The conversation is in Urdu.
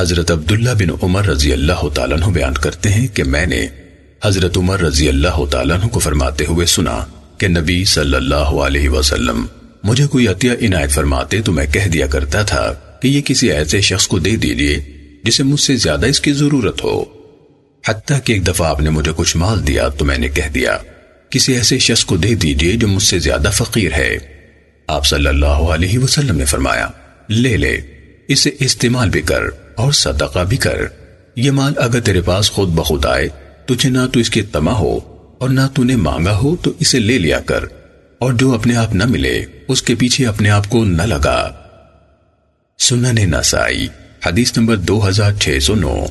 حضرت عبداللہ بن عمر رضی اللہ تعالیٰ عنہ بیان کرتے ہیں کہ میں نے حضرت عمر رضی اللہ تعالیٰ عنہ کو فرماتے ہوئے سنا کہ نبی صلی اللہ علیہ وسلم مجھے کوئی عطیہ عنایت فرماتے تو میں کہہ دیا کرتا تھا کہ یہ کسی ایسے شخص کو دے دیجیے جسے مجھ سے زیادہ اس کی ضرورت ہو۔ حتیٰ کہ ایک دفعہ آپ نے مجھے کچھ مال دیا تو میں نے کہہ دیا، کسی ایسے شخص کو دے دیجیے جو مجھ سے زیادہ فقیر ہے۔ آپ صلی اللہ علیہ وسلم نے فرمایا، لے لے، اسے استعمال بھی کر۔ اور صدقہ بھی کر۔ یہ مال اگر تیرے پاس خود بخود آئے، تجھے نہ تو اس کی تما ہو اور نہ تو نے مانگا ہو تو اسے لے لیا کر۔ اور جو اپنے آپ نہ ملے، اس کے پیچھے اپنے آپ کو نہ لگا۔ سنن نسائی، حدیث نمبر دو ہزار چھ سو نو۔